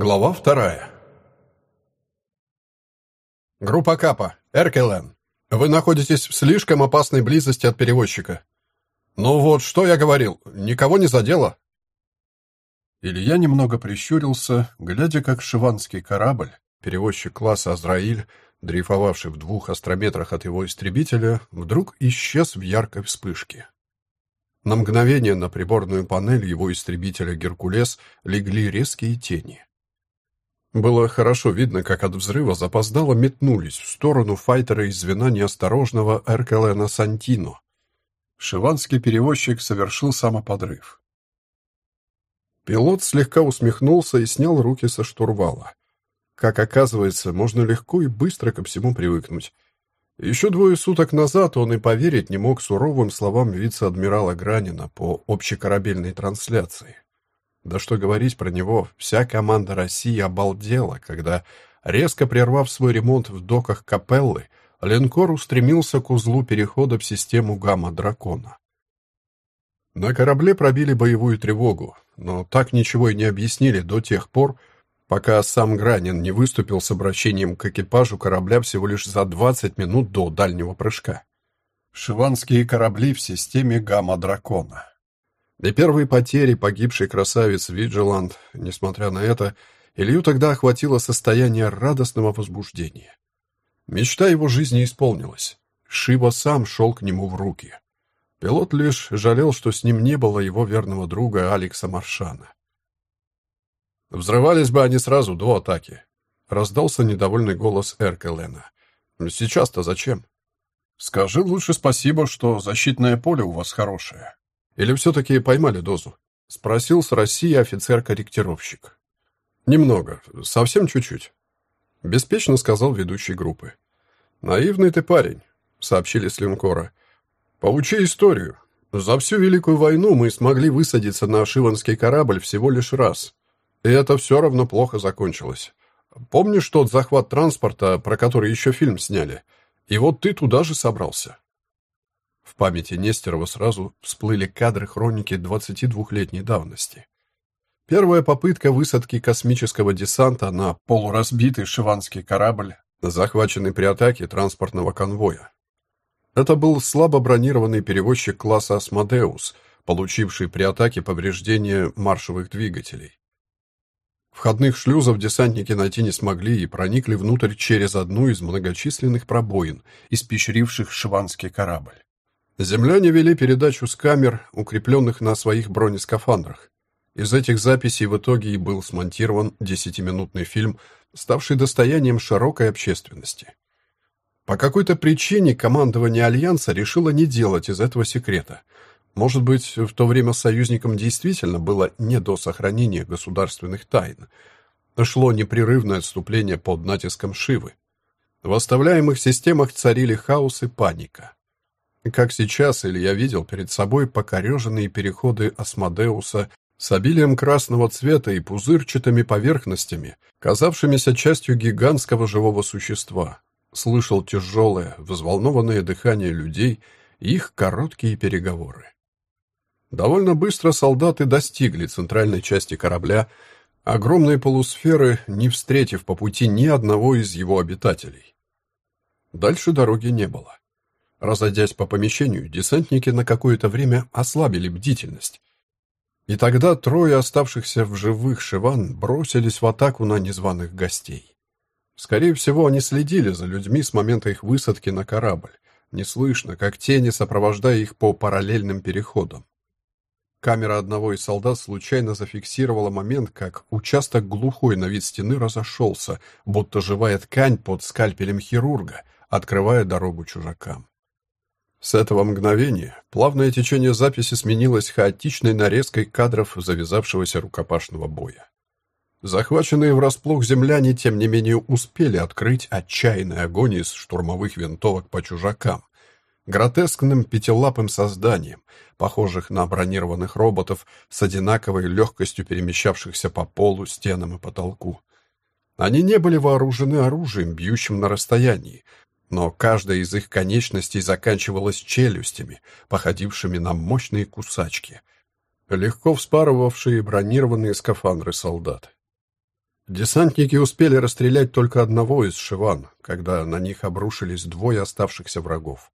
Глава вторая. Группа Капа, Эркелен. Вы находитесь в слишком опасной близости от перевозчика. Ну вот, что я говорил, никого не задело? Илья немного прищурился, глядя, как шиванский корабль, перевозчик класса Азраиль, дрейфовавший в двух астрометрах от его истребителя, вдруг исчез в яркой вспышке. На мгновение на приборную панель его истребителя «Геркулес» легли резкие тени. Было хорошо видно, как от взрыва запоздало метнулись в сторону файтера из звена неосторожного Эркелена Сантино. Шиванский перевозчик совершил самоподрыв. Пилот слегка усмехнулся и снял руки со штурвала. Как оказывается, можно легко и быстро ко всему привыкнуть. Еще двое суток назад он и поверить не мог суровым словам вице-адмирала Гранина по общекорабельной трансляции. Да что говорить про него, вся команда России обалдела, когда, резко прервав свой ремонт в доках Капеллы, линкор устремился к узлу перехода в систему Гамма-Дракона. На корабле пробили боевую тревогу, но так ничего и не объяснили до тех пор, пока сам Гранин не выступил с обращением к экипажу корабля всего лишь за 20 минут до дальнего прыжка. Шиванские корабли в системе Гамма-Дракона. И первые потери погибшей красавиц Виджиланд, несмотря на это, Илью тогда охватило состояние радостного возбуждения. Мечта его жизни исполнилась. Шива сам шел к нему в руки. Пилот лишь жалел, что с ним не было его верного друга Алекса Маршана. «Взрывались бы они сразу до атаки», — раздался недовольный голос Эркелена. «Сейчас-то зачем?» «Скажи лучше спасибо, что защитное поле у вас хорошее», или все-таки поймали дозу? Спросил с России офицер-корректировщик. Немного, совсем чуть-чуть. Беспечно сказал ведущий группы. Наивный ты парень, сообщили с линкора. Поучи историю. За всю Великую войну мы смогли высадиться на Шиванский корабль всего лишь раз. И это все равно плохо закончилось. Помнишь тот захват транспорта, про который еще фильм сняли? И вот ты туда же собрался. В памяти Нестерова сразу всплыли кадры хроники 22-летней давности. Первая попытка высадки космического десанта на полуразбитый шиванский корабль, захваченный при атаке транспортного конвоя. Это был слабо бронированный перевозчик класса «Асмодеус», получивший при атаке повреждения маршевых двигателей. Входных шлюзов десантники найти не смогли и проникли внутрь через одну из многочисленных пробоин, испещривших шиванский корабль. Земляне вели передачу с камер, укрепленных на своих бронескафандрах. Из этих записей в итоге и был смонтирован десятиминутный фильм, ставший достоянием широкой общественности. По какой-то причине командование Альянса решило не делать из этого секрета. Может быть, в то время союзникам действительно было не до сохранения государственных тайн. Шло непрерывное отступление под натиском Шивы. В оставляемых системах царили хаос и паника. Как сейчас Илья видел перед собой покореженные переходы Асмодеуса с обилием красного цвета и пузырчатыми поверхностями, казавшимися частью гигантского живого существа. Слышал тяжелое, взволнованное дыхание людей и их короткие переговоры. Довольно быстро солдаты достигли центральной части корабля, огромной полусферы, не встретив по пути ни одного из его обитателей. Дальше дороги не было. Разойдясь по помещению, десантники на какое-то время ослабили бдительность. И тогда трое оставшихся в живых шиван бросились в атаку на незваных гостей. Скорее всего, они следили за людьми с момента их высадки на корабль. Не слышно, как тени, сопровождая их по параллельным переходам. Камера одного из солдат случайно зафиксировала момент, как участок глухой на вид стены разошелся, будто живая ткань под скальпелем хирурга, открывая дорогу чужакам. С этого мгновения плавное течение записи сменилось хаотичной нарезкой кадров завязавшегося рукопашного боя. Захваченные врасплох земляне, тем не менее, успели открыть отчаянный огонь из штурмовых винтовок по чужакам. гротескным пятилапым созданием, похожих на бронированных роботов с одинаковой легкостью перемещавшихся по полу, стенам и потолку. Они не были вооружены оружием, бьющим на расстоянии, но каждая из их конечностей заканчивалась челюстями, походившими на мощные кусачки, легко вспарывавшие бронированные скафандры солдат. Десантники успели расстрелять только одного из шиван, когда на них обрушились двое оставшихся врагов.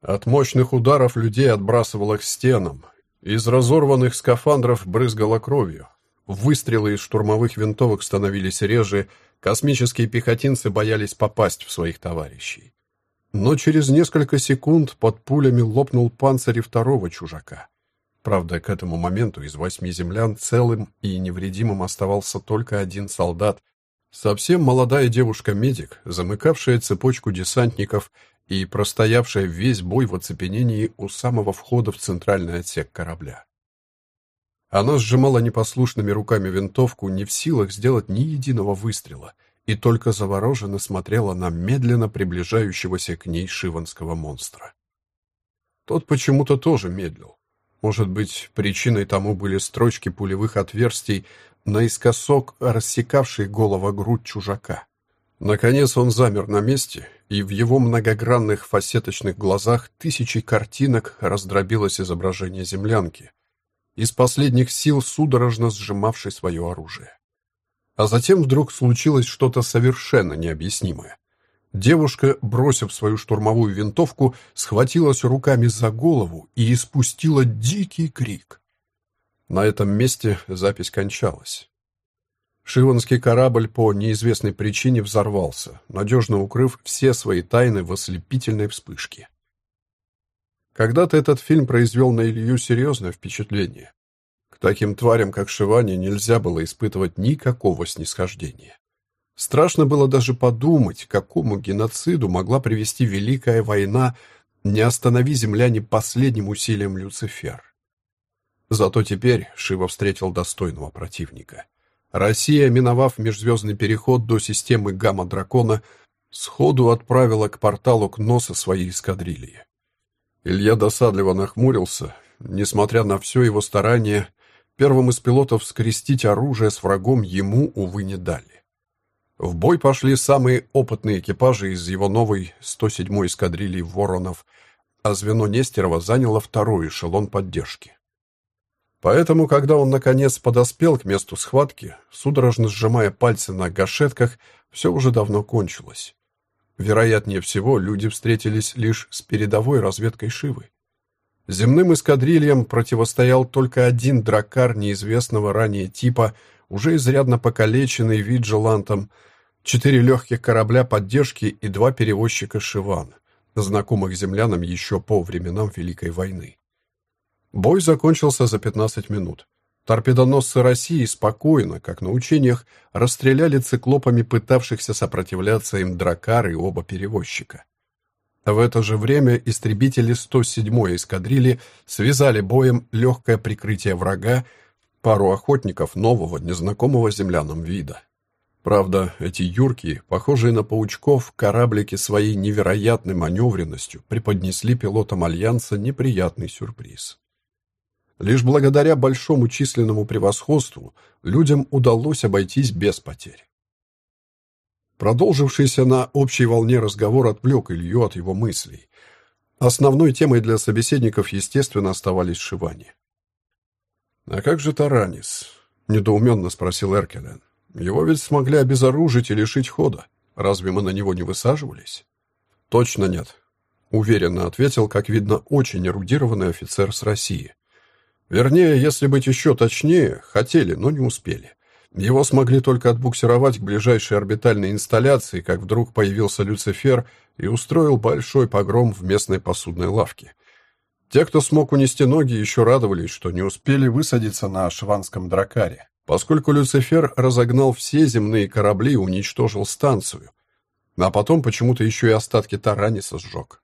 От мощных ударов людей отбрасывало к стенам, из разорванных скафандров брызгало кровью. Выстрелы из штурмовых винтовок становились реже, космические пехотинцы боялись попасть в своих товарищей. Но через несколько секунд под пулями лопнул панцирь второго чужака. Правда, к этому моменту из восьми землян целым и невредимым оставался только один солдат, совсем молодая девушка-медик, замыкавшая цепочку десантников и простоявшая весь бой в оцепенении у самого входа в центральный отсек корабля. Она сжимала непослушными руками винтовку, не в силах сделать ни единого выстрела, и только завороженно смотрела на медленно приближающегося к ней шиванского монстра. Тот почему-то тоже медлил. Может быть, причиной тому были строчки пулевых отверстий, наискосок рассекавшие голова-грудь чужака. Наконец он замер на месте, и в его многогранных фасеточных глазах тысячи картинок раздробилось изображение землянки, из последних сил судорожно сжимавшей свое оружие. А затем вдруг случилось что-то совершенно необъяснимое. Девушка, бросив свою штурмовую винтовку, схватилась руками за голову и испустила дикий крик. На этом месте запись кончалась. Шиванский корабль по неизвестной причине взорвался, надежно укрыв все свои тайны в ослепительной вспышке. Когда-то этот фильм произвел на Илью серьезное впечатление. К таким тварям, как Шивани, нельзя было испытывать никакого снисхождения. Страшно было даже подумать, к какому геноциду могла привести Великая война, не останови земляне последним усилием Люцифер. Зато теперь Шива встретил достойного противника. Россия, миновав межзвездный переход до системы Гамма-Дракона, сходу отправила к порталу к носу своей эскадрильи. Илья досадливо нахмурился. Несмотря на все его старания, первым из пилотов скрестить оружие с врагом ему, увы, не дали. В бой пошли самые опытные экипажи из его новой 107-й эскадрильи «Воронов», а звено Нестерова заняло второй эшелон поддержки. Поэтому, когда он наконец подоспел к месту схватки, судорожно сжимая пальцы на гашетках, все уже давно кончилось. Вероятнее всего, люди встретились лишь с передовой разведкой Шивы. Земным эскадрильям противостоял только один дракар неизвестного ранее типа, уже изрядно покалеченный виджелантом, четыре легких корабля поддержки и два перевозчика «Шиван», знакомых землянам еще по временам Великой войны. Бой закончился за 15 минут. Торпедоносцы России спокойно, как на учениях, расстреляли циклопами пытавшихся сопротивляться им дракар и оба перевозчика. В это же время истребители 107-й эскадрильи связали боем легкое прикрытие врага, пару охотников нового, незнакомого землянам вида. Правда, эти юркие, похожие на паучков, кораблики своей невероятной маневренностью преподнесли пилотам Альянса неприятный сюрприз. Лишь благодаря большому численному превосходству людям удалось обойтись без потерь. Продолжившийся на общей волне разговор отвлек Илью от его мыслей. Основной темой для собеседников, естественно, оставались Шивани. «А как же Таранис?» — недоуменно спросил Эркелен. «Его ведь смогли обезоружить и лишить хода. Разве мы на него не высаживались?» «Точно нет», — уверенно ответил, как видно, очень эрудированный офицер с России. Вернее, если быть еще точнее, хотели, но не успели. Его смогли только отбуксировать к ближайшей орбитальной инсталляции, как вдруг появился Люцифер и устроил большой погром в местной посудной лавке. Те, кто смог унести ноги, еще радовались, что не успели высадиться на шванском дракаре, поскольку Люцифер разогнал все земные корабли и уничтожил станцию, а потом почему-то еще и остатки Тараниса сжег.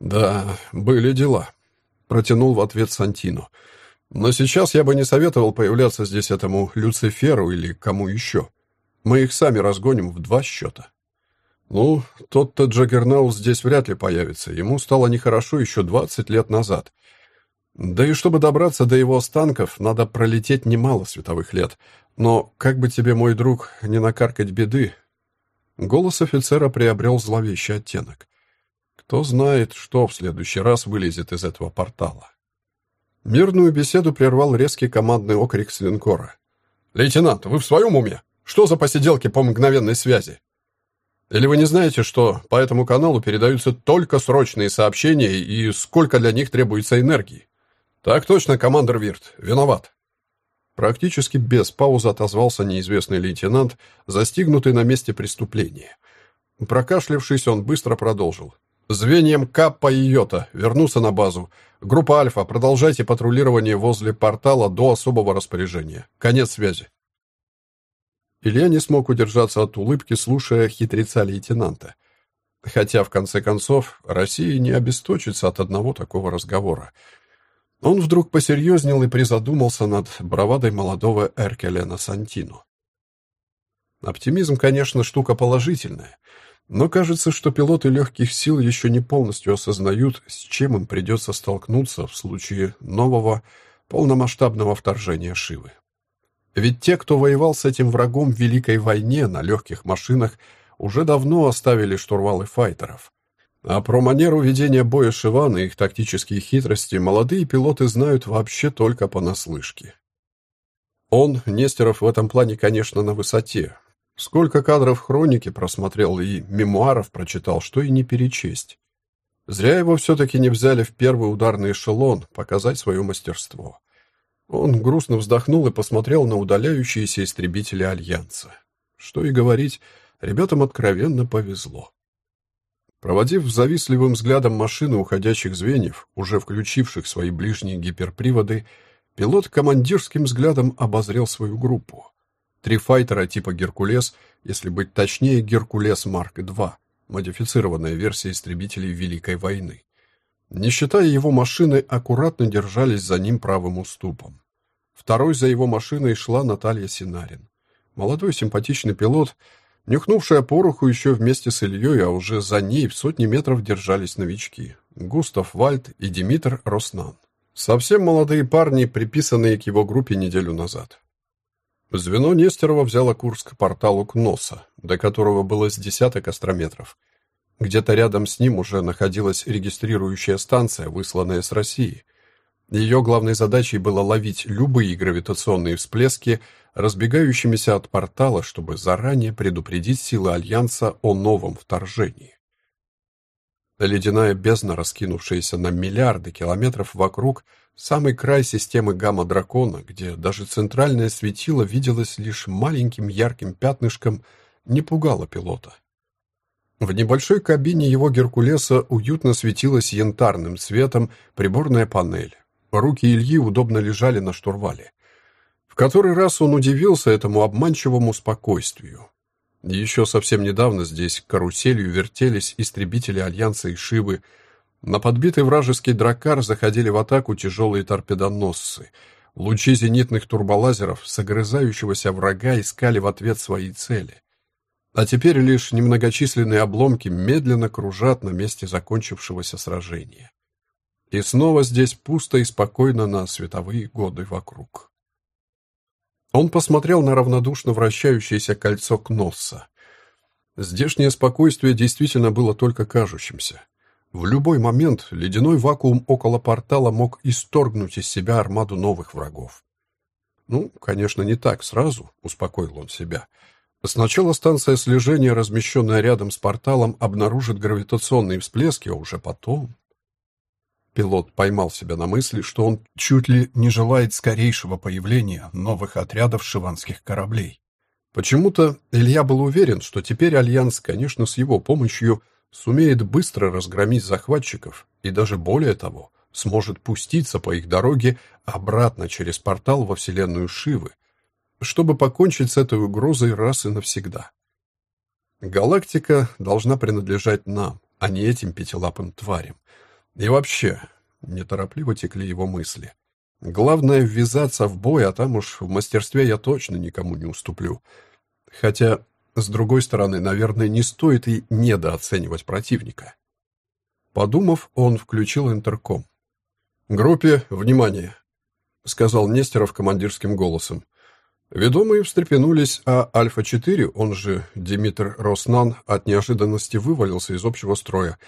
«Да, были дела», — протянул в ответ Сантино. «Но сейчас я бы не советовал появляться здесь этому Люциферу или кому еще. Мы их сами разгоним в два счета». Ну, тот-то Джаггернаут здесь вряд ли появится. Ему стало нехорошо еще 20 лет назад. Да и чтобы добраться до его останков, надо пролететь немало световых лет. Но как бы тебе, мой друг, не накаркать беды? Голос офицера приобрел зловещий оттенок. Кто знает, что в следующий раз вылезет из этого портала. Мирную беседу прервал резкий командный окрик с линкора. «Лейтенант, вы в своем уме? Что за посиделки по мгновенной связи? Или вы не знаете, что по этому каналу передаются только срочные сообщения и сколько для них требуется энергии? Так точно, командир Вирт. Виноват. Практически без паузы отозвался неизвестный лейтенант, застигнутый на месте преступления. Прокашлявшись, он быстро продолжил. «Звеньям Каппа и Йота вернуться на базу. Группа Альфа, продолжайте патрулирование возле портала до особого распоряжения. Конец связи». Илья не смог удержаться от улыбки, слушая хитреца лейтенанта. Хотя, в конце концов, Россия не обесточится от одного такого разговора. Он вдруг посерьезнел и призадумался над бравадой молодого Эркелена Сантино. Оптимизм, конечно, штука положительная, но кажется, что пилоты легких сил еще не полностью осознают, с чем им придется столкнуться в случае нового полномасштабного вторжения Шивы. Ведь те, кто воевал с этим врагом в Великой войне на легких машинах, уже давно оставили штурвалы файтеров. А про манеру ведения боя Шивана и их тактические хитрости молодые пилоты знают вообще только понаслышке. Он, Нестеров, в этом плане, конечно, на высоте. Сколько кадров хроники просмотрел и мемуаров прочитал, что и не перечесть. Зря его все-таки не взяли в первый ударный эшелон показать свое мастерство. Он грустно вздохнул и посмотрел на удаляющиеся истребители Альянса. Что и говорить, ребятам откровенно повезло. Проводив завистливым взглядом машины уходящих звеньев, уже включивших свои ближние гиперприводы, пилот командирским взглядом обозрел свою группу. Три файтера типа «Геркулес», если быть точнее, «Геркулес Марк-2», модифицированная версия истребителей Великой войны не считая его машины, аккуратно держались за ним правым уступом. Второй за его машиной шла Наталья Синарин. Молодой симпатичный пилот, нюхнувшая пороху еще вместе с Ильей, а уже за ней в сотни метров держались новички — Густав Вальд и Димитр Роснан. Совсем молодые парни, приписанные к его группе неделю назад. Звено Нестерова взяло курс к порталу Кноса, до которого было с десяток астрометров — где-то рядом с ним уже находилась регистрирующая станция, высланная с России. Ее главной задачей было ловить любые гравитационные всплески, разбегающимися от портала, чтобы заранее предупредить силы Альянса о новом вторжении. Ледяная бездна, раскинувшаяся на миллиарды километров вокруг, самый край системы гамма-дракона, где даже центральное светило виделось лишь маленьким ярким пятнышком, не пугала пилота. В небольшой кабине его Геркулеса уютно светилась янтарным светом приборная панель. Руки Ильи удобно лежали на штурвале. Который раз он удивился этому обманчивому спокойствию. Еще совсем недавно здесь каруселью вертелись истребители Альянса и Шивы. На подбитый вражеский дракар заходили в атаку тяжелые торпедоносцы. Лучи зенитных турболазеров, согрызающегося врага, искали в ответ свои цели. А теперь лишь немногочисленные обломки медленно кружат на месте закончившегося сражения. И снова здесь пусто и спокойно на световые годы вокруг. Он посмотрел на равнодушно вращающееся кольцо Кносса. Здешнее спокойствие действительно было только кажущимся. В любой момент ледяной вакуум около портала мог исторгнуть из себя армаду новых врагов. Ну, конечно, не так сразу, успокоил он себя. Сначала станция слежения, размещенная рядом с порталом, обнаружит гравитационные всплески, а уже потом... Пилот поймал себя на мысли, что он чуть ли не желает скорейшего появления новых отрядов шиванских кораблей. Почему-то Илья был уверен, что теперь Альянс, конечно, с его помощью сумеет быстро разгромить захватчиков и даже более того, сможет пуститься по их дороге обратно через портал во вселенную Шивы, чтобы покончить с этой угрозой раз и навсегда. Галактика должна принадлежать нам, а не этим пятилапым тварям. И вообще, неторопливо текли его мысли. Главное ввязаться в бой, а там уж в мастерстве я точно никому не уступлю. Хотя С другой стороны, наверное, не стоит и недооценивать противника. Подумав, он включил интерком. «Группе, внимание!» — сказал Нестеров командирским голосом. Ведомые встрепенулись, а Альфа-4, он же Димитр Роснан, от неожиданности вывалился из общего строя.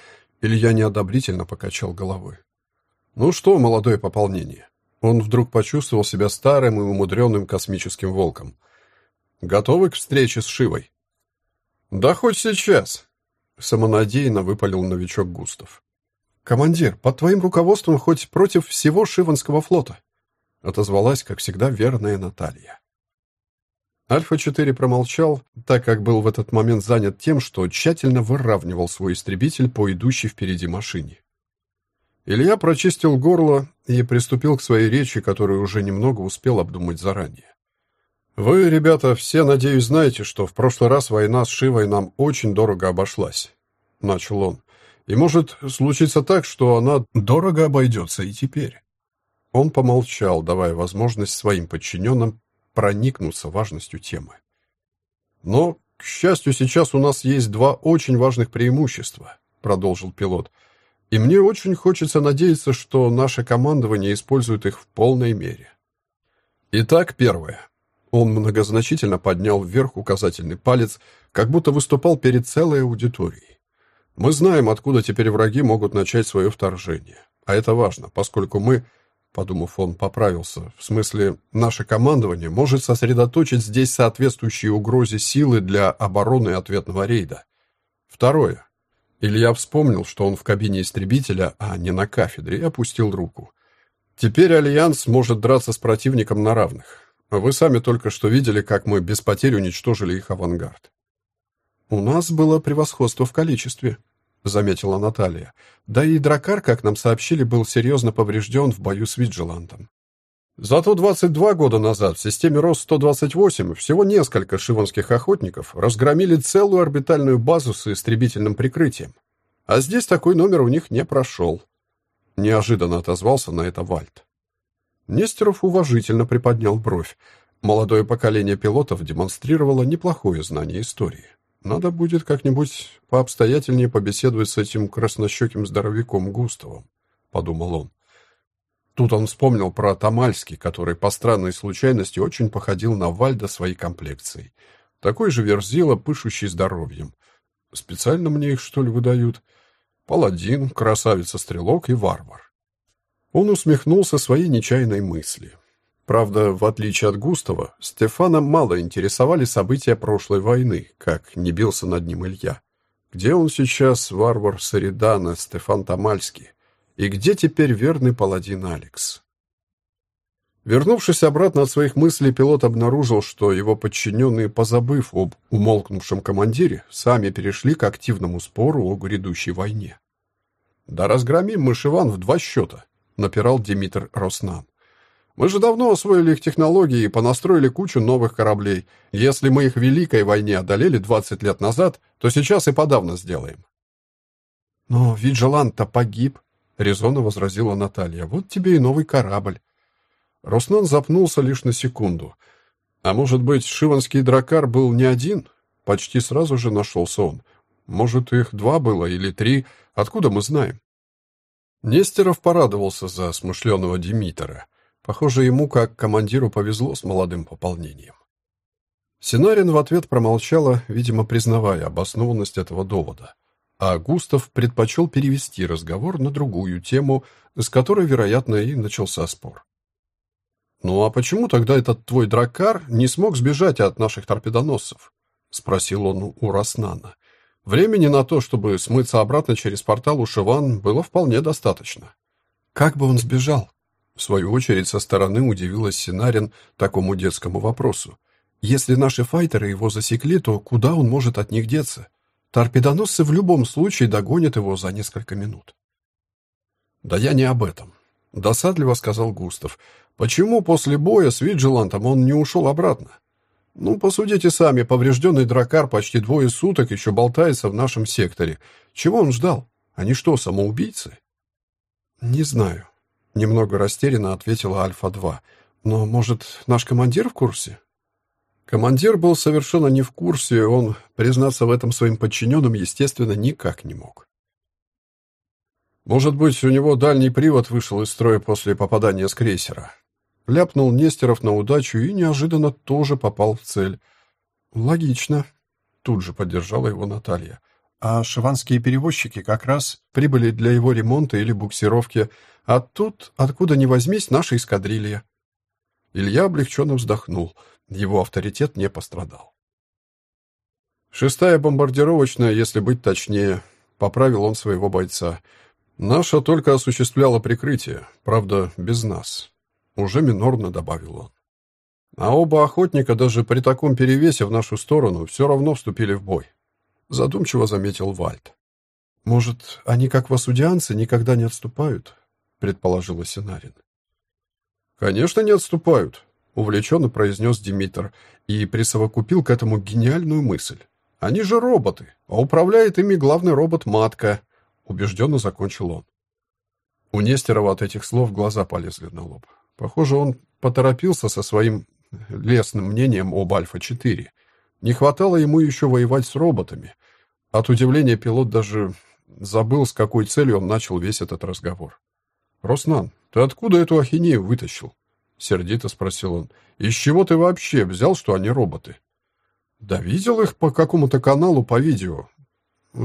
Илья неодобрительно покачал головой. «Ну что, молодое пополнение?» Он вдруг почувствовал себя старым и умудренным космическим волком. «Готовы к встрече с Шивой?» «Да хоть сейчас!» — самонадеянно выпалил новичок Густав. «Командир, под твоим руководством хоть против всего Шиванского флота!» — отозвалась, как всегда, верная Наталья. Альфа-4 промолчал, так как был в этот момент занят тем, что тщательно выравнивал свой истребитель по идущей впереди машине. Илья прочистил горло и приступил к своей речи, которую уже немного успел обдумать заранее. Вы, ребята, все, надеюсь, знаете, что в прошлый раз война с Шивой нам очень дорого обошлась, начал он. И может случиться так, что она дорого обойдется и теперь. Он помолчал, давая возможность своим подчиненным проникнуться важностью темы. Но, к счастью, сейчас у нас есть два очень важных преимущества, продолжил пилот. И мне очень хочется надеяться, что наше командование использует их в полной мере. Итак, первое. Он многозначительно поднял вверх указательный палец, как будто выступал перед целой аудиторией. Мы знаем, откуда теперь враги могут начать свое вторжение. А это важно, поскольку мы, подумав, он поправился, в смысле, наше командование может сосредоточить здесь соответствующие угрозе силы для обороны ответного рейда. Второе. Илья вспомнил, что он в кабине истребителя, а не на кафедре, и опустил руку. Теперь Альянс может драться с противником на равных. Вы сами только что видели, как мы без потерь уничтожили их авангард. У нас было превосходство в количестве, заметила Наталья. Да и Дракар, как нам сообщили, был серьезно поврежден в бою с Виджилантом. Зато 22 года назад в системе РОС-128 всего несколько шиванских охотников разгромили целую орбитальную базу с истребительным прикрытием. А здесь такой номер у них не прошел. Неожиданно отозвался на это Вальт. Нестеров уважительно приподнял бровь. Молодое поколение пилотов демонстрировало неплохое знание истории. Надо будет как-нибудь пообстоятельнее побеседовать с этим краснощеким здоровяком Густавом, подумал он. Тут он вспомнил про Тамальский, который по странной случайности очень походил на Вальда своей комплекцией. Такой же верзила, пышущий здоровьем. Специально мне их, что ли, выдают? Паладин, красавица-стрелок и варвар. Он усмехнулся своей нечаянной мысли. Правда, в отличие от Густава, Стефана мало интересовали события прошлой войны, как не бился над ним Илья. Где он сейчас, варвар Саридана, Стефан Тамальский? И где теперь верный паладин Алекс? Вернувшись обратно от своих мыслей, пилот обнаружил, что его подчиненные, позабыв об умолкнувшем командире, сами перешли к активному спору о грядущей войне. Да разгромим мы Шиван в два счета напирал Димитр Роснан. Мы же давно освоили их технологии и понастроили кучу новых кораблей. Если мы их в Великой войне одолели 20 лет назад, то сейчас и подавно сделаем. Но Виджеланд-то погиб, резонно возразила Наталья. Вот тебе и новый корабль. Роснан запнулся лишь на секунду. А может быть, Шиванский дракар был не один? Почти сразу же нашелся он. Может, их два было или три, откуда мы знаем? Нестеров порадовался за смышленого Димитра. Похоже, ему, как командиру, повезло с молодым пополнением. Синарин в ответ промолчала, видимо, признавая обоснованность этого довода. А Густав предпочел перевести разговор на другую тему, с которой, вероятно, и начался спор. «Ну а почему тогда этот твой дракар не смог сбежать от наших торпедоносцев?» — спросил он у Роснана. Времени на то, чтобы смыться обратно через портал у Шиван, было вполне достаточно. Как бы он сбежал? В свою очередь, со стороны удивилась Синарин такому детскому вопросу. Если наши файтеры его засекли, то куда он может от них деться? Торпедоносцы в любом случае догонят его за несколько минут. Да я не об этом, досадливо сказал Густав. Почему после боя с Виджилантом он не ушел обратно? Ну, посудите сами, поврежденный дракар почти двое суток еще болтается в нашем секторе. Чего он ждал? Они что, самоубийцы? Не знаю. Немного растерянно ответила Альфа-2. Но, может, наш командир в курсе? Командир был совершенно не в курсе, он признаться в этом своим подчиненным, естественно, никак не мог. Может быть, у него дальний привод вышел из строя после попадания с крейсера. Ляпнул Нестеров на удачу и неожиданно тоже попал в цель. Логично. Тут же поддержала его Наталья. А шиванские перевозчики как раз прибыли для его ремонта или буксировки, а тут, откуда ни возьмись, наша эскадрилья. Илья облегченно вздохнул. Его авторитет не пострадал. Шестая бомбардировочная, если быть точнее, поправил он своего бойца — Наша только осуществляла прикрытие, правда, без нас. Уже минорно добавил он. А оба охотника даже при таком перевесе в нашу сторону все равно вступили в бой. Задумчиво заметил Вальд. Может, они, как васудианцы, никогда не отступают? Предположила Синарин. Конечно, не отступают, увлеченно произнес Димитр и присовокупил к этому гениальную мысль. Они же роботы, а управляет ими главный робот-матка, убежденно закончил он. У Нестерова от этих слов глаза полезли на лоб. Похоже, он поторопился со своим лесным мнением об Альфа-4. Не хватало ему еще воевать с роботами. От удивления пилот даже забыл, с какой целью он начал весь этот разговор. «Роснан, ты откуда эту ахинею вытащил?» — сердито спросил он. «Из чего ты вообще взял, что они роботы?» «Да видел их по какому-то каналу по видео.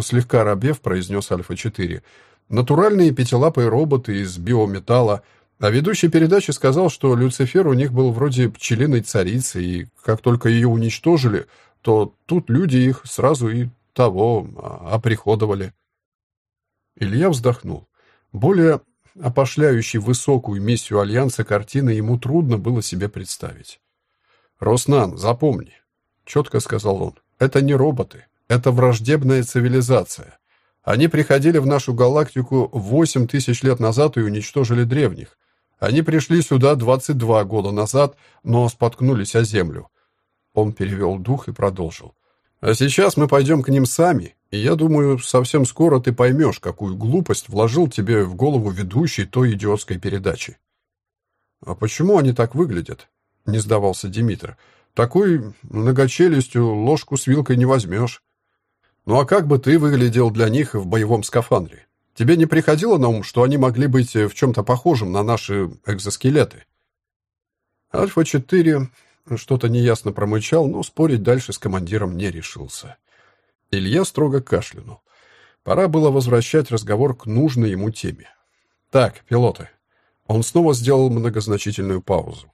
Слегка робев, произнес Альфа-4. Натуральные пятилапые роботы из биометалла. А ведущий передачи сказал, что Люцифер у них был вроде пчелиной царицы, и как только ее уничтожили, то тут люди их сразу и того а, оприходовали. Илья вздохнул. Более опошляющей высокую миссию Альянса картины ему трудно было себе представить. «Роснан, запомни», — четко сказал он, — «это не роботы, это враждебная цивилизация. Они приходили в нашу галактику 8 тысяч лет назад и уничтожили древних. Они пришли сюда 22 года назад, но споткнулись о Землю. Он перевел дух и продолжил. А сейчас мы пойдем к ним сами, я думаю, совсем скоро ты поймешь, какую глупость вложил тебе в голову ведущий той идиотской передачи. А почему они так выглядят? Не сдавался Димитр. Такой многочелюстью ложку с вилкой не возьмешь. Ну а как бы ты выглядел для них в боевом скафандре? Тебе не приходило на ум, что они могли быть в чем-то похожем на наши экзоскелеты? Альфа-4 что-то неясно промычал, но спорить дальше с командиром не решился. Илья строго кашлянул. Пора было возвращать разговор к нужной ему теме. Так, пилоты. Он снова сделал многозначительную паузу.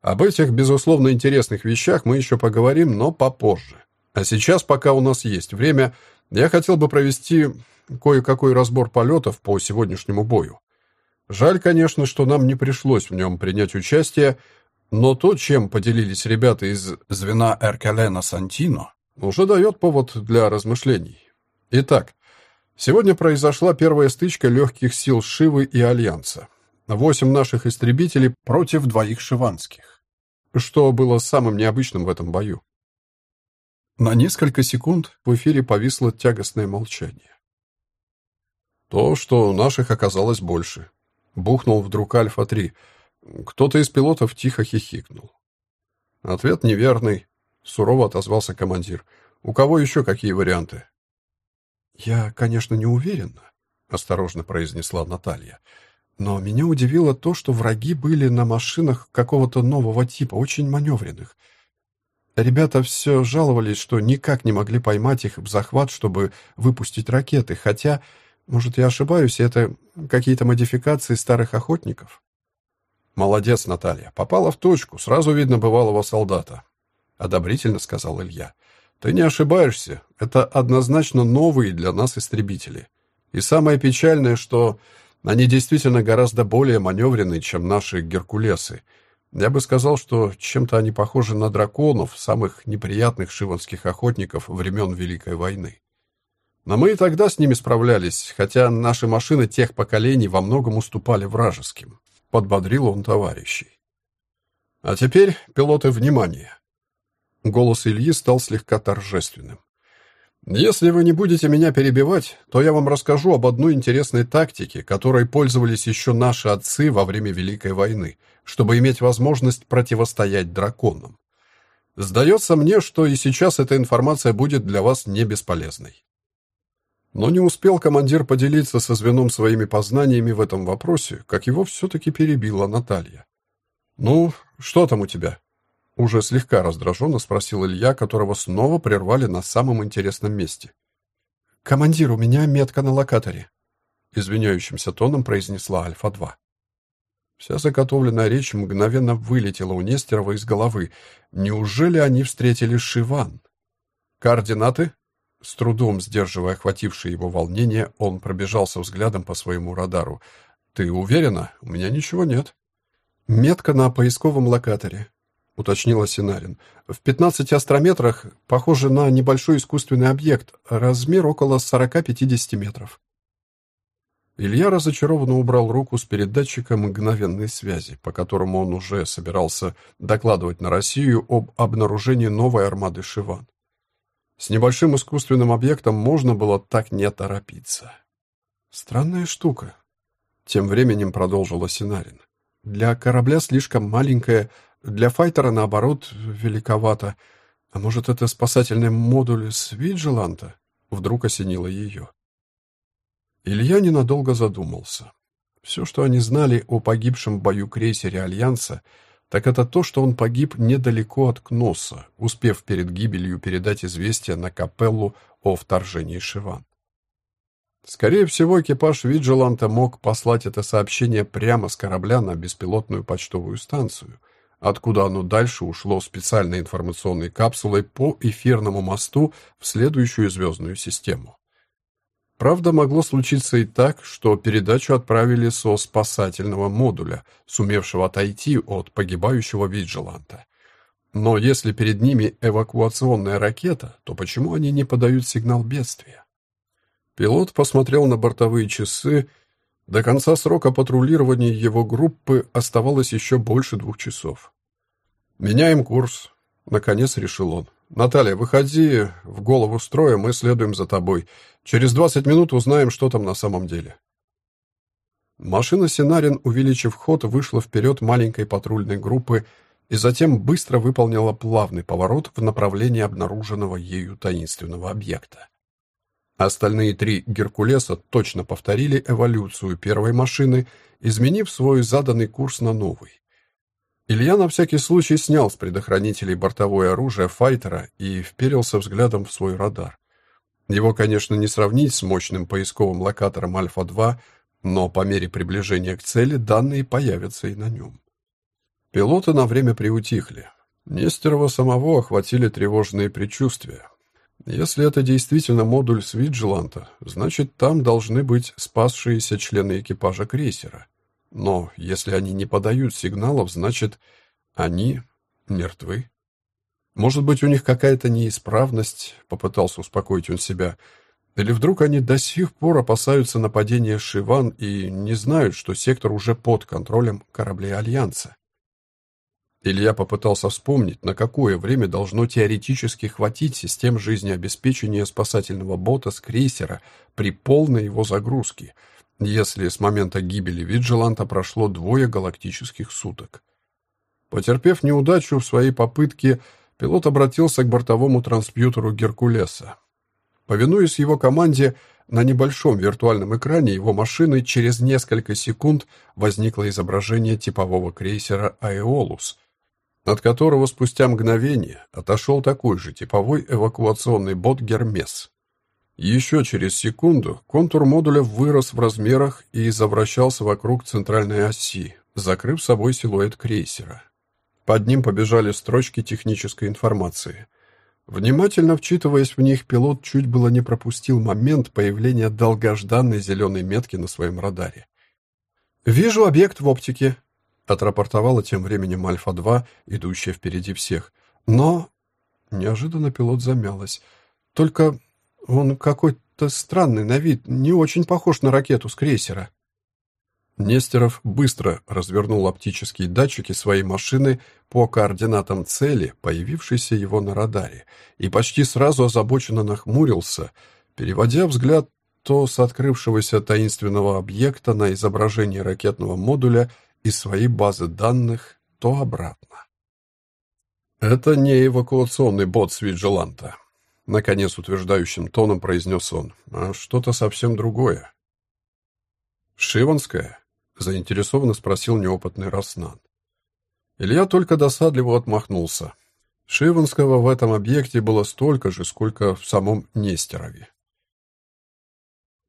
Об этих, безусловно, интересных вещах мы еще поговорим, но попозже. А сейчас, пока у нас есть время, я хотел бы провести кое-какой разбор полетов по сегодняшнему бою. Жаль, конечно, что нам не пришлось в нем принять участие, но то, чем поделились ребята из звена Эркалена Сантино, уже дает повод для размышлений. Итак, сегодня произошла первая стычка легких сил Шивы и Альянса. Восемь наших истребителей против двоих шиванских. Что было самым необычным в этом бою? На несколько секунд в эфире повисло тягостное молчание. То, что наших оказалось больше. Бухнул вдруг Альфа-3. Кто-то из пилотов тихо хихикнул. Ответ неверный. Сурово отозвался командир. У кого еще какие варианты? Я, конечно, не уверен, осторожно произнесла Наталья. Но меня удивило то, что враги были на машинах какого-то нового типа, очень маневренных. Ребята все жаловались, что никак не могли поймать их в захват, чтобы выпустить ракеты, хотя, может, я ошибаюсь, это какие-то модификации старых охотников. Молодец, Наталья, попала в точку, сразу видно бывалого солдата, одобрительно сказал Илья. Ты не ошибаешься, это однозначно новые для нас истребители. И самое печальное, что они действительно гораздо более маневренные, чем наши геркулесы. Я бы сказал, что чем-то они похожи на драконов, самых неприятных шиванских охотников времен Великой войны. Но мы и тогда с ними справлялись, хотя наши машины тех поколений во многом уступали вражеским. Подбодрил он товарищей. А теперь, пилоты, внимание. Голос Ильи стал слегка торжественным. Если вы не будете меня перебивать, то я вам расскажу об одной интересной тактике, которой пользовались еще наши отцы во время Великой войны, чтобы иметь возможность противостоять драконам. Сдается мне, что и сейчас эта информация будет для вас не бесполезной. Но не успел командир поделиться со звеном своими познаниями в этом вопросе, как его все-таки перебила Наталья. «Ну, что там у тебя?» Уже слегка раздраженно спросил Илья, которого снова прервали на самом интересном месте. «Командир, у меня метка на локаторе», — извиняющимся тоном произнесла Альфа-2. Вся заготовленная речь мгновенно вылетела у Нестерова из головы. Неужели они встретили Шиван? «Координаты?» С трудом сдерживая охватившее его волнение, он пробежался взглядом по своему радару. «Ты уверена? У меня ничего нет». «Метка на поисковом локаторе», — уточнила Синарин. «В 15 астрометрах похоже на небольшой искусственный объект, размер около 40-50 метров». Илья разочарованно убрал руку с передатчика мгновенной связи, по которому он уже собирался докладывать на Россию об обнаружении новой армады «Шиван». С небольшим искусственным объектом можно было так не торопиться. «Странная штука», — тем временем продолжила Синарин. «Для корабля слишком маленькая, для файтера, наоборот, великовато. А может, это спасательный модуль с Виджиланта?» Вдруг осенило ее. Илья ненадолго задумался. Все, что они знали о погибшем в бою крейсере Альянса, так это то, что он погиб недалеко от Кноса, успев перед гибелью передать известие на капеллу о вторжении Шиван. Скорее всего, экипаж Виджиланта мог послать это сообщение прямо с корабля на беспилотную почтовую станцию, откуда оно дальше ушло специальной информационной капсулой по эфирному мосту в следующую звездную систему. Правда, могло случиться и так, что передачу отправили со спасательного модуля, сумевшего отойти от погибающего Виджиланта. Но если перед ними эвакуационная ракета, то почему они не подают сигнал бедствия? Пилот посмотрел на бортовые часы. До конца срока патрулирования его группы оставалось еще больше двух часов. «Меняем курс», — наконец решил он. «Наталья, выходи в голову строя, мы следуем за тобой. Через двадцать минут узнаем, что там на самом деле». Машина Синарин, увеличив ход, вышла вперед маленькой патрульной группы и затем быстро выполнила плавный поворот в направлении обнаруженного ею таинственного объекта. Остальные три «Геркулеса» точно повторили эволюцию первой машины, изменив свой заданный курс на новый. Илья на всякий случай снял с предохранителей бортовое оружие файтера и вперился взглядом в свой радар. Его, конечно, не сравнить с мощным поисковым локатором Альфа-2, но по мере приближения к цели данные появятся и на нем. Пилоты на время приутихли. Нестерова самого охватили тревожные предчувствия. Если это действительно модуль Свиджеланта, значит, там должны быть спасшиеся члены экипажа крейсера. Но если они не подают сигналов, значит, они мертвы. Может быть, у них какая-то неисправность, попытался успокоить он себя. Или вдруг они до сих пор опасаются нападения Шиван и не знают, что сектор уже под контролем кораблей Альянса. Илья попытался вспомнить, на какое время должно теоретически хватить систем жизнеобеспечения спасательного бота с крейсера при полной его загрузке — если с момента гибели Виджиланта прошло двое галактических суток. Потерпев неудачу в своей попытке, пилот обратился к бортовому транспьютеру Геркулеса. Повинуясь его команде, на небольшом виртуальном экране его машины через несколько секунд возникло изображение типового крейсера «Аэолус», от которого спустя мгновение отошел такой же типовой эвакуационный бот «Гермес». Еще через секунду контур модуля вырос в размерах и завращался вокруг центральной оси, закрыв собой силуэт крейсера. Под ним побежали строчки технической информации. Внимательно вчитываясь в них, пилот чуть было не пропустил момент появления долгожданной зеленой метки на своем радаре. «Вижу объект в оптике», — отрапортовала тем временем Альфа-2, идущая впереди всех. «Но...» Неожиданно пилот замялась. «Только он какой-то странный на вид, не очень похож на ракету с крейсера. Нестеров быстро развернул оптические датчики своей машины по координатам цели, появившейся его на радаре, и почти сразу озабоченно нахмурился, переводя взгляд то с открывшегося таинственного объекта на изображение ракетного модуля из своей базы данных, то обратно. «Это не эвакуационный бот Свиджеланта», — наконец утверждающим тоном произнес он, — «а что-то совсем другое». «Шиванская?» — заинтересованно спросил неопытный Роснан. Илья только досадливо отмахнулся. Шиванского в этом объекте было столько же, сколько в самом Нестерове.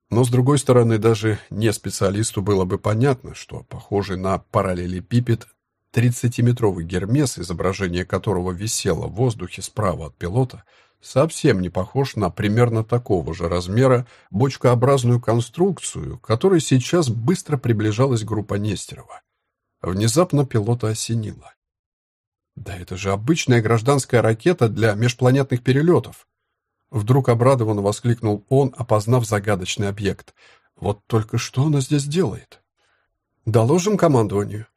Но, с другой стороны, даже не специалисту было бы понятно, что похожий на параллелепипед 30-метровый гермес, изображение которого висело в воздухе справа от пилота, совсем не похож на примерно такого же размера бочкообразную конструкцию, к которой сейчас быстро приближалась группа Нестерова. Внезапно пилота осенило. Да это же обычная гражданская ракета для межпланетных перелетов. Вдруг обрадованно воскликнул он, опознав загадочный объект. Вот только что она здесь делает? Доложим командованию.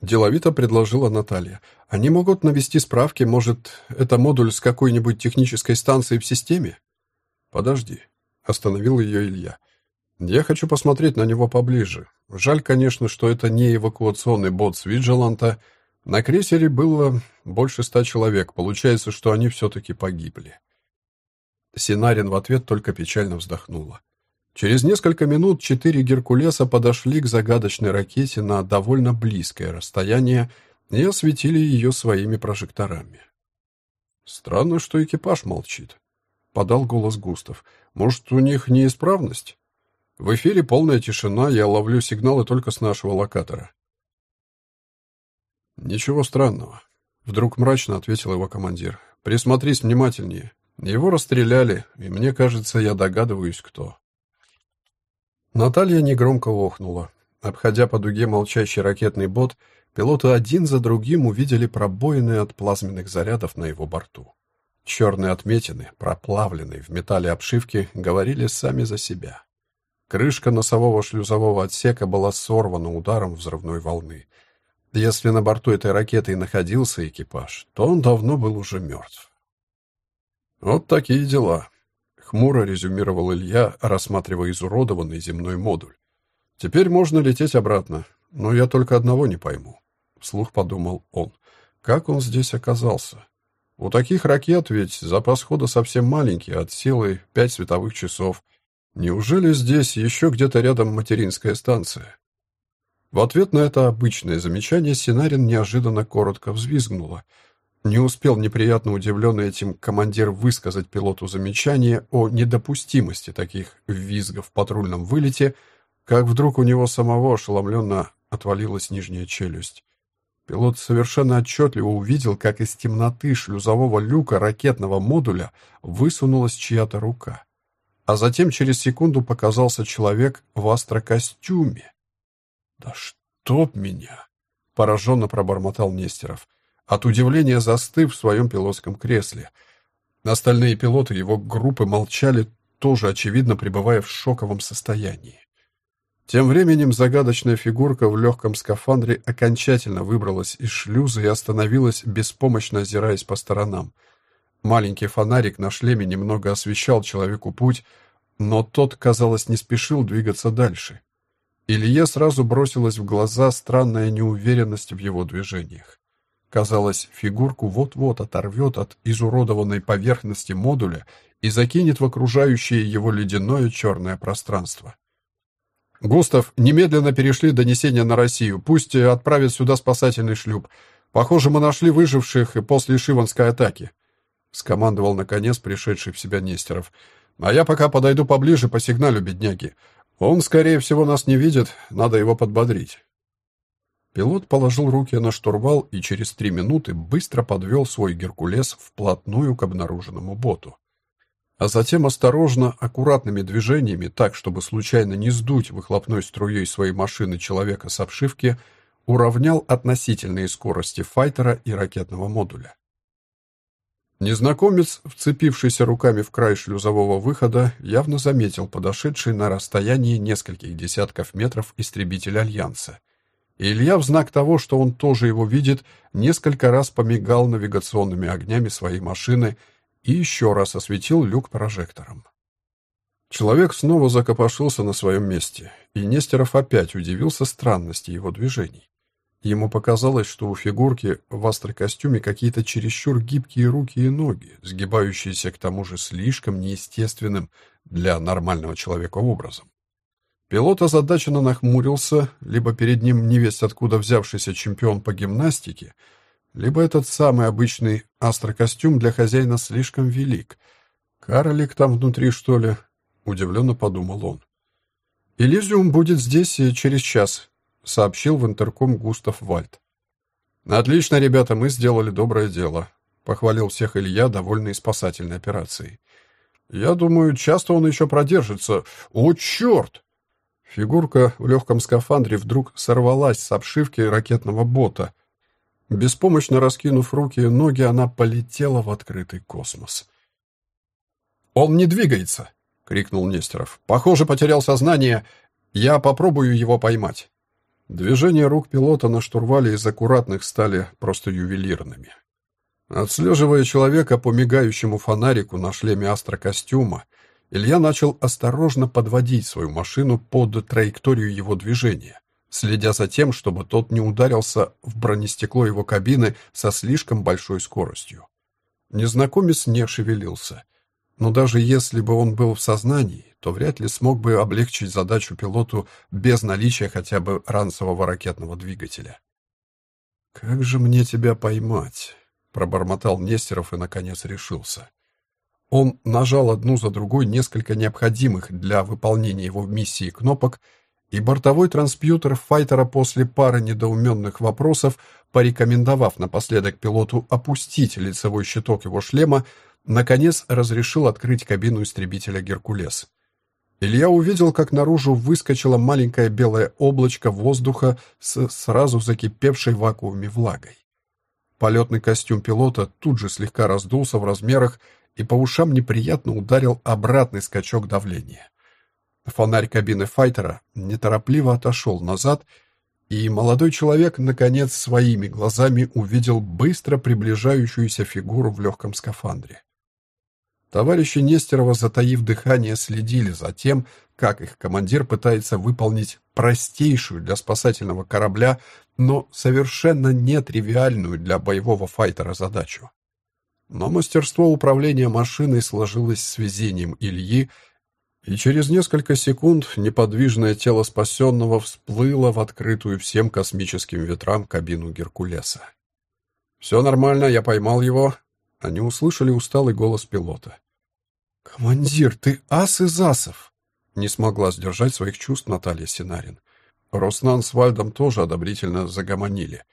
Деловито предложила Наталья. Они могут навести справки, может, это модуль с какой-нибудь технической станции в системе? Подожди, остановил ее Илья. Я хочу посмотреть на него поближе. Жаль, конечно, что это не эвакуационный бот с Виджеланта. На крейсере было больше ста человек. Получается, что они все-таки погибли. Синарин в ответ только печально вздохнула. Через несколько минут четыре «Геркулеса» подошли к загадочной ракете на довольно близкое расстояние и осветили ее своими прожекторами. «Странно, что экипаж молчит», — подал голос Густав. «Может, у них неисправность?» «В эфире полная тишина, я ловлю сигналы только с нашего локатора». «Ничего странного», — вдруг мрачно ответил его командир. «Присмотрись внимательнее. Его расстреляли, и мне кажется, я догадываюсь, кто». Наталья негромко охнула. Обходя по дуге молчащий ракетный бот, пилоты один за другим увидели пробоины от плазменных зарядов на его борту. Черные отметины, проплавленные в металле обшивки, говорили сами за себя. Крышка носового шлюзового отсека была сорвана ударом взрывной волны. Если на борту этой ракеты и находился экипаж, то он давно был уже мертв. Вот такие дела. Хмуро резюмировал Илья, рассматривая изуродованный земной модуль. Теперь можно лететь обратно, но я только одного не пойму. Вслух подумал он. Как он здесь оказался? У таких ракет ведь запас хода совсем маленький, от силы пять световых часов. Неужели здесь еще где-то рядом материнская станция? В ответ на это обычное замечание Синарин неожиданно коротко взвизгнула — не успел неприятно удивленный этим командир высказать пилоту замечание о недопустимости таких визгов в патрульном вылете, как вдруг у него самого ошеломленно отвалилась нижняя челюсть. Пилот совершенно отчетливо увидел, как из темноты шлюзового люка ракетного модуля высунулась чья-то рука. А затем через секунду показался человек в астрокостюме. «Да чтоб меня!» — пораженно пробормотал Нестеров — от удивления застыв в своем пилотском кресле. Остальные пилоты его группы молчали, тоже, очевидно, пребывая в шоковом состоянии. Тем временем загадочная фигурка в легком скафандре окончательно выбралась из шлюза и остановилась, беспомощно озираясь по сторонам. Маленький фонарик на шлеме немного освещал человеку путь, но тот, казалось, не спешил двигаться дальше. Илье сразу бросилась в глаза странная неуверенность в его движениях. Казалось, фигурку вот-вот оторвет от изуродованной поверхности модуля и закинет в окружающее его ледяное черное пространство. «Густав, немедленно перешли донесение на Россию. Пусть отправят сюда спасательный шлюп. Похоже, мы нашли выживших после Шиванской атаки», — скомандовал, наконец, пришедший в себя Нестеров. «А я пока подойду поближе по сигналю бедняги. Он, скорее всего, нас не видит, надо его подбодрить». Пилот положил руки на штурвал и через три минуты быстро подвел свой «Геркулес» вплотную к обнаруженному боту. А затем осторожно, аккуратными движениями, так, чтобы случайно не сдуть выхлопной струей своей машины человека с обшивки, уравнял относительные скорости файтера и ракетного модуля. Незнакомец, вцепившийся руками в край шлюзового выхода, явно заметил подошедший на расстоянии нескольких десятков метров истребитель Альянса — Илья в знак того, что он тоже его видит, несколько раз помигал навигационными огнями своей машины и еще раз осветил люк прожектором. Человек снова закопошился на своем месте, и Нестеров опять удивился странности его движений. Ему показалось, что у фигурки в астрокостюме какие-то чересчур гибкие руки и ноги, сгибающиеся к тому же слишком неестественным для нормального человека образом. Пилот озадаченно нахмурился, либо перед ним невесть откуда взявшийся чемпион по гимнастике, либо этот самый обычный астрокостюм для хозяина слишком велик. Карлик там внутри, что ли? Удивленно подумал он. «Элизиум будет здесь через час», — сообщил в интерком Густав Вальд. «Отлично, ребята, мы сделали доброе дело», — похвалил всех Илья, довольный спасательной операцией. «Я думаю, часто он еще продержится. О, черт!» Фигурка в легком скафандре вдруг сорвалась с обшивки ракетного бота. Беспомощно раскинув руки и ноги, она полетела в открытый космос. «Он не двигается!» — крикнул Нестеров. «Похоже, потерял сознание. Я попробую его поймать». Движения рук пилота на штурвале из аккуратных стали просто ювелирными. Отслеживая человека по мигающему фонарику на шлеме астрокостюма, Илья начал осторожно подводить свою машину под траекторию его движения, следя за тем, чтобы тот не ударился в бронестекло его кабины со слишком большой скоростью. Незнакомец не шевелился. Но даже если бы он был в сознании, то вряд ли смог бы облегчить задачу пилоту без наличия хотя бы ранцевого ракетного двигателя. «Как же мне тебя поймать?» — пробормотал Нестеров и, наконец, решился. Он нажал одну за другой несколько необходимых для выполнения его миссии кнопок, и бортовой транспьютер файтера после пары недоуменных вопросов, порекомендовав напоследок пилоту опустить лицевой щиток его шлема, наконец разрешил открыть кабину истребителя «Геркулес». Илья увидел, как наружу выскочило маленькое белое облачко воздуха с сразу закипевшей в вакууме влагой. Полетный костюм пилота тут же слегка раздулся в размерах, и по ушам неприятно ударил обратный скачок давления. Фонарь кабины файтера неторопливо отошел назад, и молодой человек, наконец, своими глазами увидел быстро приближающуюся фигуру в легком скафандре. Товарищи Нестерова, затаив дыхание, следили за тем, как их командир пытается выполнить простейшую для спасательного корабля, но совершенно нетривиальную для боевого файтера задачу. Но мастерство управления машиной сложилось с везением Ильи, и через несколько секунд неподвижное тело спасенного всплыло в открытую всем космическим ветрам кабину Геркулеса. «Все нормально, я поймал его», они услышали усталый голос пилота. «Командир, ты ас из асов!» Не смогла сдержать своих чувств Наталья Синарин. Роснан с Вальдом тоже одобрительно загомонили.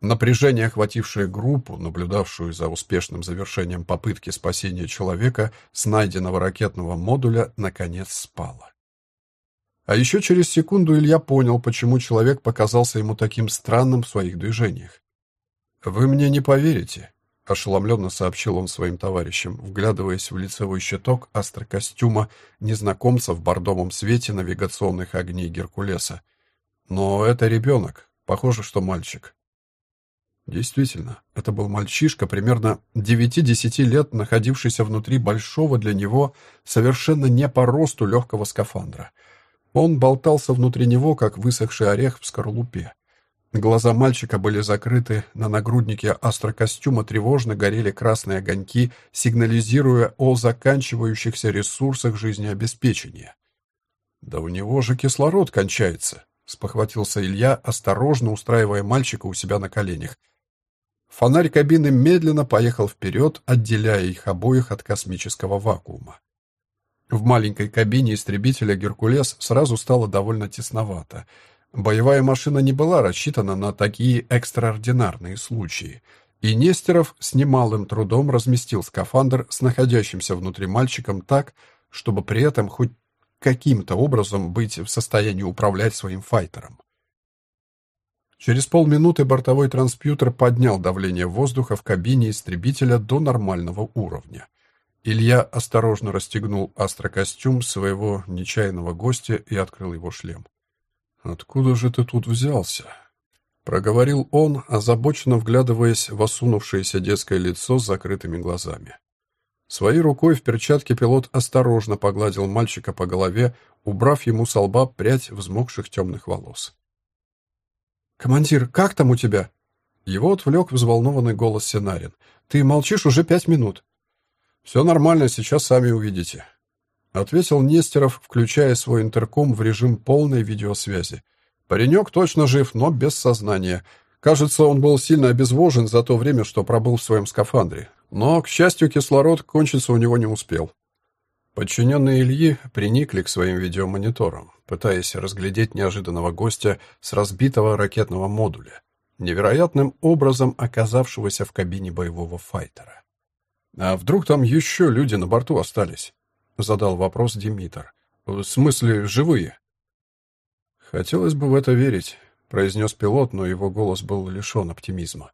Напряжение, охватившее группу, наблюдавшую за успешным завершением попытки спасения человека с найденного ракетного модуля, наконец спало. А еще через секунду Илья понял, почему человек показался ему таким странным в своих движениях. «Вы мне не поверите», ошеломленно сообщил он своим товарищам, вглядываясь в лицевой щиток астрокостюма незнакомца в бордовом свете навигационных огней Геркулеса. Но это ребенок. Похоже, что мальчик. Действительно, это был мальчишка примерно 9-10 лет, находившийся внутри большого для него совершенно не по росту легкого скафандра. Он болтался внутри него, как высохший орех в скорлупе. Глаза мальчика были закрыты, на нагруднике астрокостюма тревожно горели красные огоньки, сигнализируя о заканчивающихся ресурсах жизнеобеспечения. «Да у него же кислород кончается», — спохватился Илья, осторожно устраивая мальчика у себя на коленях. Фонарь кабины медленно поехал вперед, отделяя их обоих от космического вакуума. В маленькой кабине истребителя «Геркулес» сразу стало довольно тесновато — Боевая машина не была рассчитана на такие экстраординарные случаи, и Нестеров с немалым трудом разместил скафандр с находящимся внутри мальчиком так, чтобы при этом хоть каким-то образом быть в состоянии управлять своим файтером. Через полминуты бортовой транспьютер поднял давление воздуха в кабине истребителя до нормального уровня. Илья осторожно расстегнул астрокостюм своего нечаянного гостя и открыл его шлем. «Откуда же ты тут взялся?» Проговорил он, озабоченно вглядываясь в осунувшееся детское лицо с закрытыми глазами. Своей рукой в перчатке пилот осторожно погладил мальчика по голове, убрав ему с лба прядь взмокших темных волос. «Командир, как там у тебя?» Его отвлек взволнованный голос Сенарин. «Ты молчишь уже пять минут». «Все нормально, сейчас сами увидите», — ответил Нестеров, включая свой интерком в режим полной видеосвязи. Паренек точно жив, но без сознания. Кажется, он был сильно обезвожен за то время, что пробыл в своем скафандре. Но, к счастью, кислород кончиться у него не успел. Подчиненные Ильи приникли к своим видеомониторам, пытаясь разглядеть неожиданного гостя с разбитого ракетного модуля, невероятным образом оказавшегося в кабине боевого файтера. «А вдруг там еще люди на борту остались?» — задал вопрос Димитр. «В смысле, живые?» «Хотелось бы в это верить», — произнес пилот, но его голос был лишен оптимизма.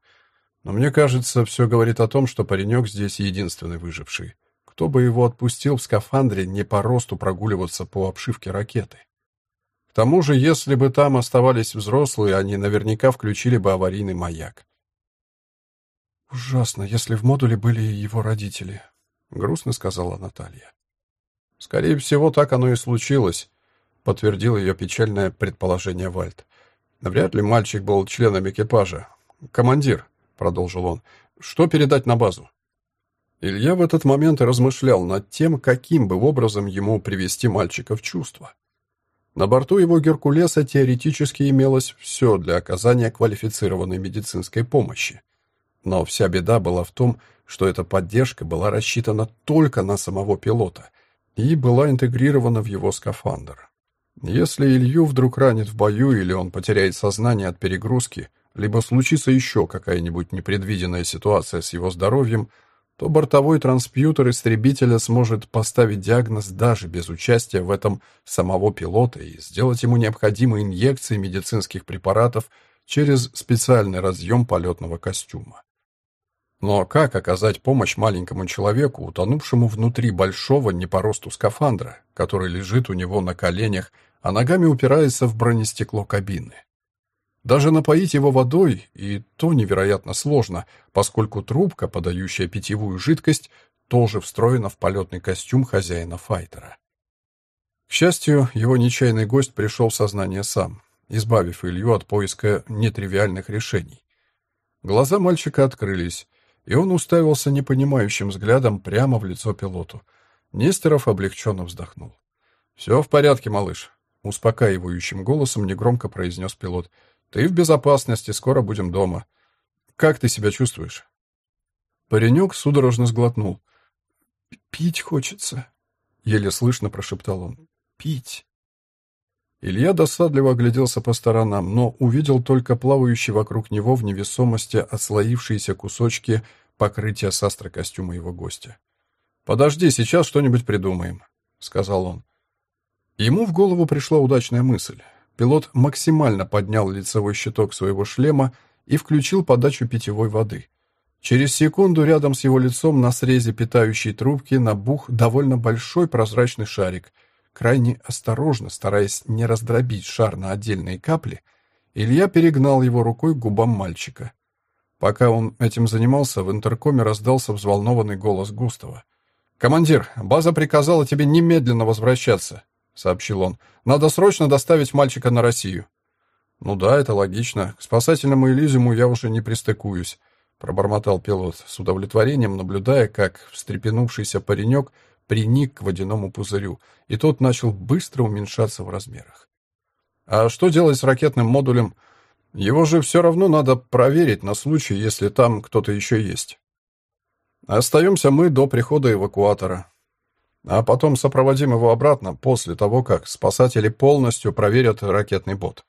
«Но мне кажется, все говорит о том, что паренек здесь единственный выживший. Кто бы его отпустил в скафандре не по росту прогуливаться по обшивке ракеты? К тому же, если бы там оставались взрослые, они наверняка включили бы аварийный маяк. «Ужасно, если в модуле были его родители», — грустно сказала Наталья. «Скорее всего, так оно и случилось», — подтвердил ее печальное предположение Вальт. «Вряд ли мальчик был членом экипажа. Командир», — продолжил он, — «что передать на базу?» Илья в этот момент размышлял над тем, каким бы образом ему привести мальчика в чувство. На борту его «Геркулеса» теоретически имелось все для оказания квалифицированной медицинской помощи. Но вся беда была в том, что эта поддержка была рассчитана только на самого пилота и была интегрирована в его скафандр. Если Илью вдруг ранит в бою или он потеряет сознание от перегрузки, либо случится еще какая-нибудь непредвиденная ситуация с его здоровьем, то бортовой транспьютер истребителя сможет поставить диагноз даже без участия в этом самого пилота и сделать ему необходимые инъекции медицинских препаратов через специальный разъем полетного костюма. Но как оказать помощь маленькому человеку, утонувшему внутри большого не по росту скафандра, который лежит у него на коленях, а ногами упирается в бронестекло кабины? Даже напоить его водой и то невероятно сложно, поскольку трубка, подающая питьевую жидкость, тоже встроена в полетный костюм хозяина файтера. К счастью, его нечаянный гость пришел в сознание сам, избавив Илью от поиска нетривиальных решений. Глаза мальчика открылись, и он уставился непонимающим взглядом прямо в лицо пилоту. Нестеров облегченно вздохнул. «Все в порядке, малыш», — успокаивающим голосом негромко произнес пилот. «Ты в безопасности, скоро будем дома. Как ты себя чувствуешь?» Паренек судорожно сглотнул. «Пить хочется», — еле слышно прошептал он. «Пить». Илья досадливо огляделся по сторонам, но увидел только плавающие вокруг него в невесомости отслоившиеся кусочки покрытия с астрокостюма его гостя. «Подожди, сейчас что-нибудь придумаем», — сказал он. Ему в голову пришла удачная мысль. Пилот максимально поднял лицевой щиток своего шлема и включил подачу питьевой воды. Через секунду рядом с его лицом на срезе питающей трубки набух довольно большой прозрачный шарик — Крайне осторожно, стараясь не раздробить шар на отдельные капли, Илья перегнал его рукой к губам мальчика. Пока он этим занимался, в интеркоме раздался взволнованный голос Густава. «Командир, база приказала тебе немедленно возвращаться», — сообщил он. «Надо срочно доставить мальчика на Россию». «Ну да, это логично. К спасательному Элизиуму я уже не пристыкуюсь», — пробормотал пилот с удовлетворением, наблюдая, как встрепенувшийся паренек — приник к водяному пузырю, и тот начал быстро уменьшаться в размерах. А что делать с ракетным модулем? Его же все равно надо проверить на случай, если там кто-то еще есть. Остаемся мы до прихода эвакуатора. А потом сопроводим его обратно после того, как спасатели полностью проверят ракетный бот.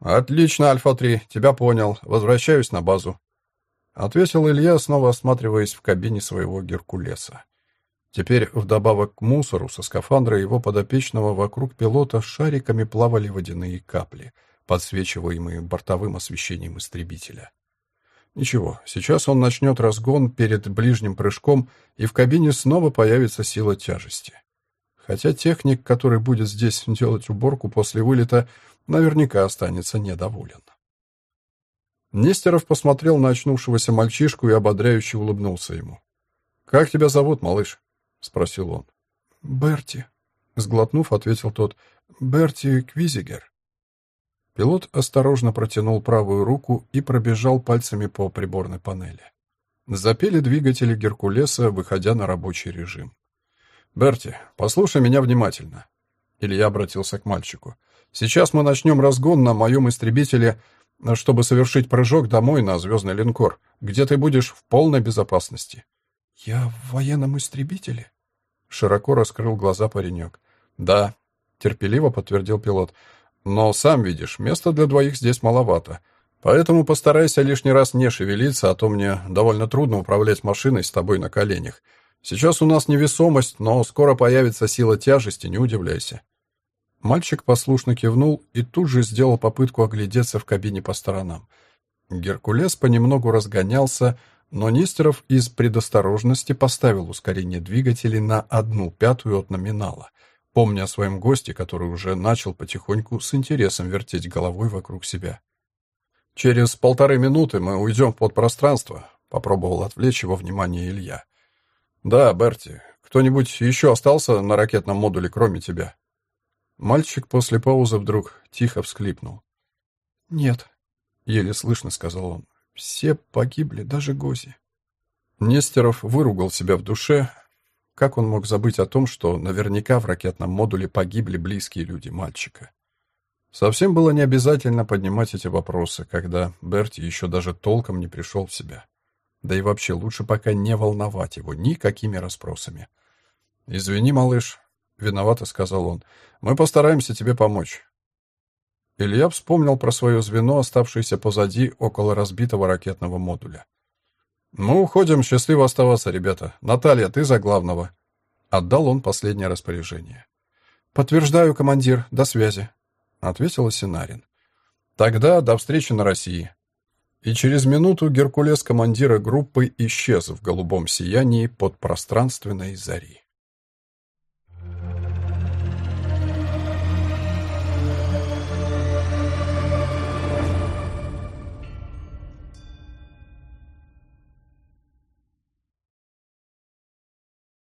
«Отлично, Альфа-3, тебя понял. Возвращаюсь на базу», — ответил Илья, снова осматриваясь в кабине своего Геркулеса. Теперь, вдобавок к мусору, со скафандра его подопечного вокруг пилота шариками плавали водяные капли, подсвечиваемые бортовым освещением истребителя. Ничего, сейчас он начнет разгон перед ближним прыжком, и в кабине снова появится сила тяжести. Хотя техник, который будет здесь делать уборку после вылета, наверняка останется недоволен. Нестеров посмотрел на очнувшегося мальчишку и ободряюще улыбнулся ему. «Как тебя зовут, малыш?» — спросил он. «Берти», — сглотнув, ответил тот. «Берти Квизигер». Пилот осторожно протянул правую руку и пробежал пальцами по приборной панели. Запели двигатели Геркулеса, выходя на рабочий режим. «Берти, послушай меня внимательно». Илья обратился к мальчику. «Сейчас мы начнем разгон на моем истребителе, чтобы совершить прыжок домой на звездный линкор, где ты будешь в полной безопасности». «Я в военном истребителе?» Широко раскрыл глаза паренек. «Да», — терпеливо подтвердил пилот. «Но, сам видишь, места для двоих здесь маловато. Поэтому постарайся лишний раз не шевелиться, а то мне довольно трудно управлять машиной с тобой на коленях. Сейчас у нас невесомость, но скоро появится сила тяжести, не удивляйся». Мальчик послушно кивнул и тут же сделал попытку оглядеться в кабине по сторонам. Геркулес понемногу разгонялся, но Нестеров из предосторожности поставил ускорение двигателей на одну пятую от номинала, помня о своем госте, который уже начал потихоньку с интересом вертеть головой вокруг себя. «Через полторы минуты мы уйдем в подпространство», — попробовал отвлечь его внимание Илья. «Да, Берти, кто-нибудь еще остался на ракетном модуле, кроме тебя?» Мальчик после паузы вдруг тихо всхлипнул. «Нет», — еле слышно сказал он, — «все погибли, даже Гози». Нестеров выругал себя в душе. Как он мог забыть о том, что наверняка в ракетном модуле погибли близкие люди мальчика? Совсем было не обязательно поднимать эти вопросы, когда Берти еще даже толком не пришел в себя. Да и вообще лучше пока не волновать его никакими расспросами. «Извини, малыш», — виновато сказал он, — «мы постараемся тебе помочь». Илья вспомнил про свое звено, оставшееся позади, около разбитого ракетного модуля. «Мы уходим, счастливо оставаться, ребята. Наталья, ты за главного». Отдал он последнее распоряжение. «Подтверждаю, командир. До связи», — ответила Синарин. «Тогда до встречи на России». И через минуту Геркулес командира группы исчез в голубом сиянии под пространственной зари.